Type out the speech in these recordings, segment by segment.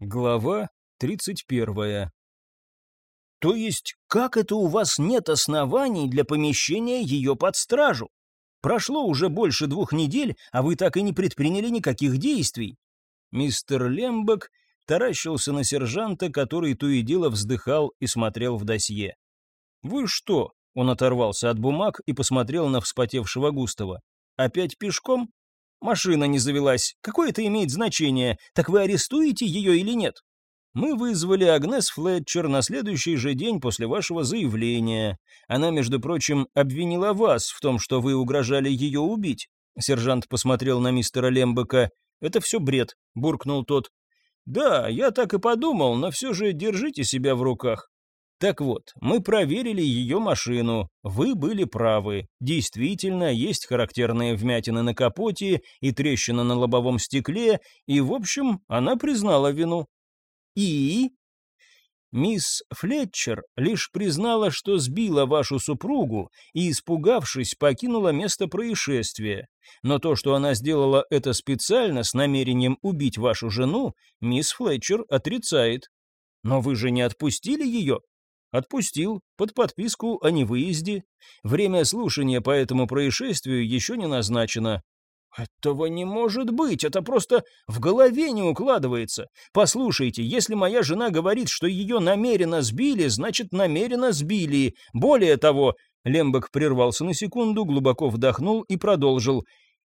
Глава 31. То есть, как это у вас нет оснований для помещения ее под стражу? Прошло уже больше двух недель, а вы так и не предприняли никаких действий. Мистер Лембек таращился на сержанта, который то и дело вздыхал и смотрел в досье. «Вы что?» — он оторвался от бумаг и посмотрел на вспотевшего Густава. «Опять пешком?» Машина не завелась. Какое это имеет значение? Так вы арестуете ее или нет? Мы вызвали Агнес Флетчер на следующий же день после вашего заявления. Она, между прочим, обвинила вас в том, что вы угрожали ее убить. Сержант посмотрел на мистера Лембека. «Это все бред», — буркнул тот. «Да, я так и подумал, но все же держите себя в руках. Так вот, мы проверили ее машину. Вы были правы. Действительно, есть характерные вмятины на капоте и трещина на лобовом стекле, и, в общем, она признала вину. И... Мисс Флетчер лишь признала, что сбила вашу супругу и, испугавшись, покинула место происшествия. Но то, что она сделала это специально с намерением убить вашу жену, мисс Флетчер отрицает. Но вы же не отпустили ее? Отпустил, под подписку о невыезде. Время слушания по этому происшествию еще не назначено. Этого не может быть, это просто в голове не укладывается. Послушайте, если моя жена говорит, что ее намеренно сбили, значит намеренно сбили. Более того, Лембек прервался на секунду, глубоко вдохнул и продолжил.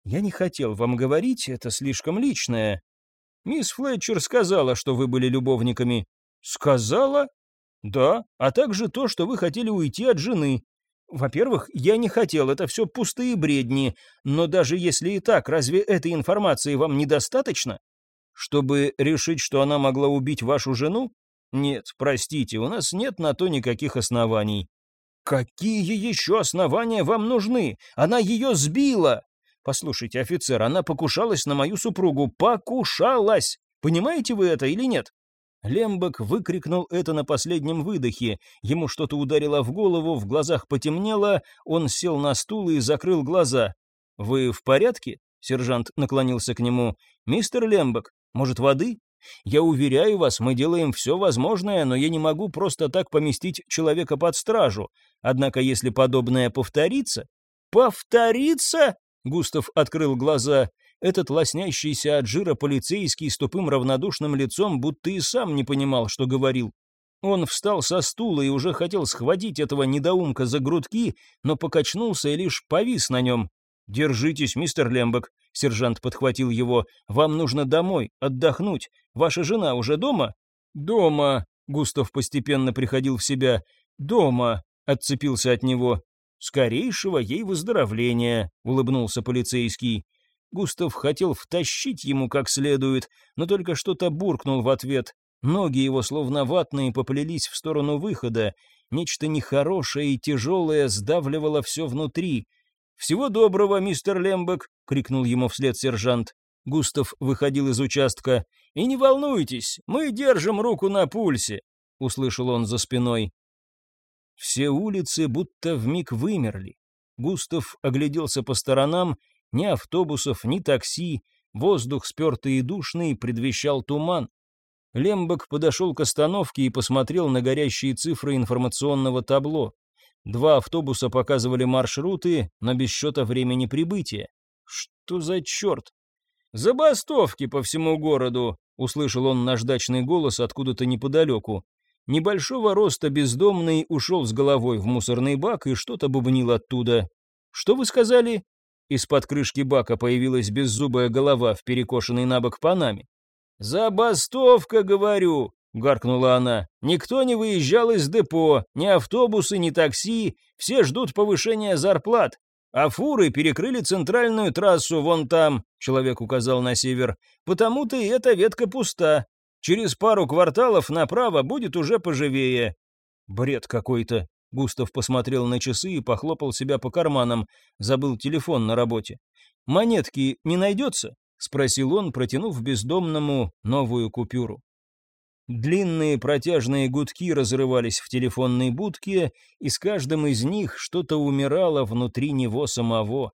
«Я не хотел вам говорить, это слишком личное. Мисс Флетчер сказала, что вы были любовниками». «Сказала?» «Да, а также то, что вы хотели уйти от жены. Во-первых, я не хотел, это все пустые бредни, но даже если и так, разве этой информации вам недостаточно? Чтобы решить, что она могла убить вашу жену? Нет, простите, у нас нет на то никаких оснований». «Какие еще основания вам нужны? Она ее сбила!» «Послушайте, офицер, она покушалась на мою супругу. Покушалась! Понимаете вы это или нет?» Лембек выкрикнул это на последнем выдохе. Ему что-то ударило в голову, в глазах потемнело, он сел на стул и закрыл глаза. «Вы в порядке?» — сержант наклонился к нему. «Мистер Лембек, может, воды? Я уверяю вас, мы делаем все возможное, но я не могу просто так поместить человека под стражу. Однако, если подобное повторится...» «Повторится?» — Густав открыл глаза. Этот лоснящийся от жира полицейский с тупым равнодушным лицом будто и сам не понимал, что говорил. Он встал со стула и уже хотел схватить этого недоумка за грудки, но покачнулся и лишь повис на нем. «Держитесь, мистер Лембек», — сержант подхватил его. «Вам нужно домой, отдохнуть. Ваша жена уже дома?» «Дома», — Густав постепенно приходил в себя. «Дома», — отцепился от него. «Скорейшего ей выздоровления», — улыбнулся полицейский. Густав хотел втащить ему как следует, но только что-то буркнул в ответ. Ноги его, словно ватные, поплелись в сторону выхода. Нечто нехорошее и тяжелое сдавливало все внутри. «Всего доброго, мистер Лембек!» — крикнул ему вслед сержант. Густав выходил из участка. «И не волнуйтесь, мы держим руку на пульсе!» — услышал он за спиной. Все улицы будто вмиг вымерли. Густав огляделся по сторонам ни автобусов, ни такси, воздух спертый и душный предвещал туман. Лембок подошел к остановке и посмотрел на горящие цифры информационного табло. Два автобуса показывали маршруты, но без счета времени прибытия. Что за черт? «Забастовки по всему городу!» — услышал он наждачный голос откуда-то неподалеку. Небольшого роста бездомный ушел с головой в мусорный бак и что-то бубнил оттуда. «Что вы сказали?» Из-под крышки бака появилась беззубая голова в перекошенной набок панаме. «Забастовка, говорю!» — гаркнула она. «Никто не выезжал из депо, ни автобусы, ни такси, все ждут повышения зарплат. А фуры перекрыли центральную трассу вон там», — человек указал на север. «Потому-то и эта ветка пуста. Через пару кварталов направо будет уже поживее». «Бред какой-то», Густав посмотрел на часы и похлопал себя по карманам. Забыл телефон на работе. «Монетки не найдется?» — спросил он, протянув бездомному новую купюру. Длинные протяжные гудки разрывались в телефонной будке, и с каждым из них что-то умирало внутри него самого.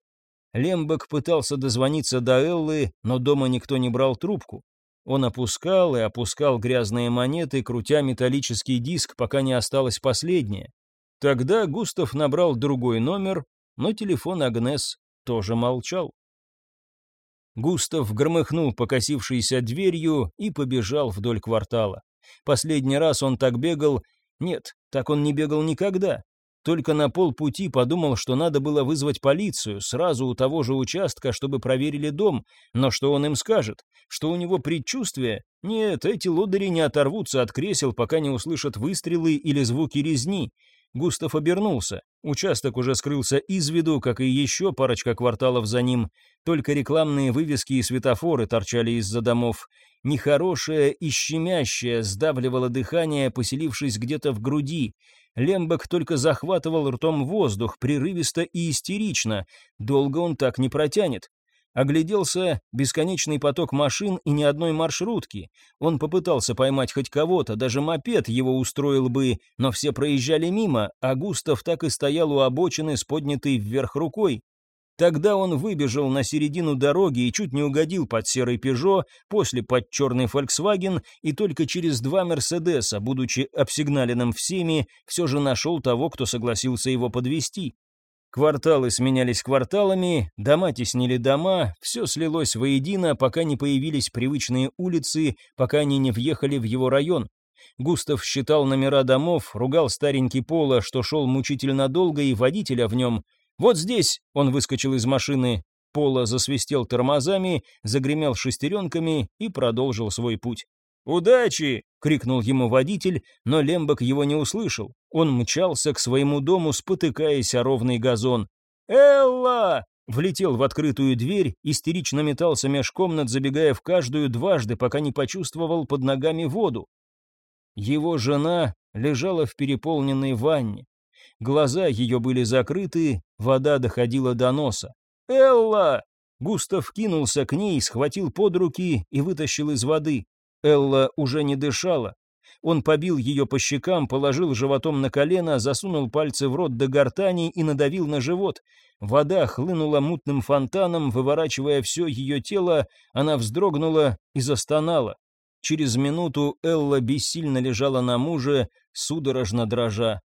Лембек пытался дозвониться до Эллы, но дома никто не брал трубку. Он опускал и опускал грязные монеты, крутя металлический диск, пока не осталось последнее. Тогда Густав набрал другой номер, но телефон Агнес тоже молчал. Густав громыхнул покосившейся дверью и побежал вдоль квартала. Последний раз он так бегал... Нет, так он не бегал никогда. Только на полпути подумал, что надо было вызвать полицию сразу у того же участка, чтобы проверили дом. Но что он им скажет? Что у него предчувствие? Нет, эти лодыри не оторвутся от кресел, пока не услышат выстрелы или звуки резни. Густав обернулся. Участок уже скрылся из виду, как и еще парочка кварталов за ним. Только рекламные вывески и светофоры торчали из-за домов. Нехорошее и щемящее сдавливало дыхание, поселившись где-то в груди. Лембек только захватывал ртом воздух, прерывисто и истерично. Долго он так не протянет. Огляделся бесконечный поток машин и ни одной маршрутки. Он попытался поймать хоть кого-то, даже мопед его устроил бы, но все проезжали мимо, а Густав так и стоял у обочины с поднятой вверх рукой. Тогда он выбежал на середину дороги и чуть не угодил под серый «Пежо», после под черный «Фольксваген» и только через два «Мерседеса», будучи обсигналенным всеми, все же нашел того, кто согласился его подвести. Кварталы сменялись кварталами, дома теснили дома, все слилось воедино, пока не появились привычные улицы, пока они не въехали в его район. Густав считал номера домов, ругал старенький Пола, что шел мучительно долго, и водителя в нем. «Вот здесь!» — он выскочил из машины. Пола засвистел тормозами, загремел шестеренками и продолжил свой путь. «Удачи!» — крикнул ему водитель, но Лембок его не услышал. Он мчался к своему дому, спотыкаясь о ровный газон. «Элла!» Влетел в открытую дверь, истерично метался меж комнат, забегая в каждую дважды, пока не почувствовал под ногами воду. Его жена лежала в переполненной ванне. Глаза ее были закрыты, вода доходила до носа. «Элла!» Густав кинулся к ней, схватил под руки и вытащил из воды. Элла уже не дышала. Он побил ее по щекам, положил животом на колено, засунул пальцы в рот до гортани и надавил на живот. Вода хлынула мутным фонтаном, выворачивая все ее тело, она вздрогнула и застонала. Через минуту Элла бессильно лежала на муже, судорожно дрожа.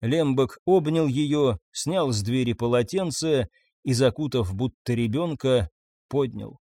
Лембок обнял ее, снял с двери полотенце и, закутав будто ребенка, поднял.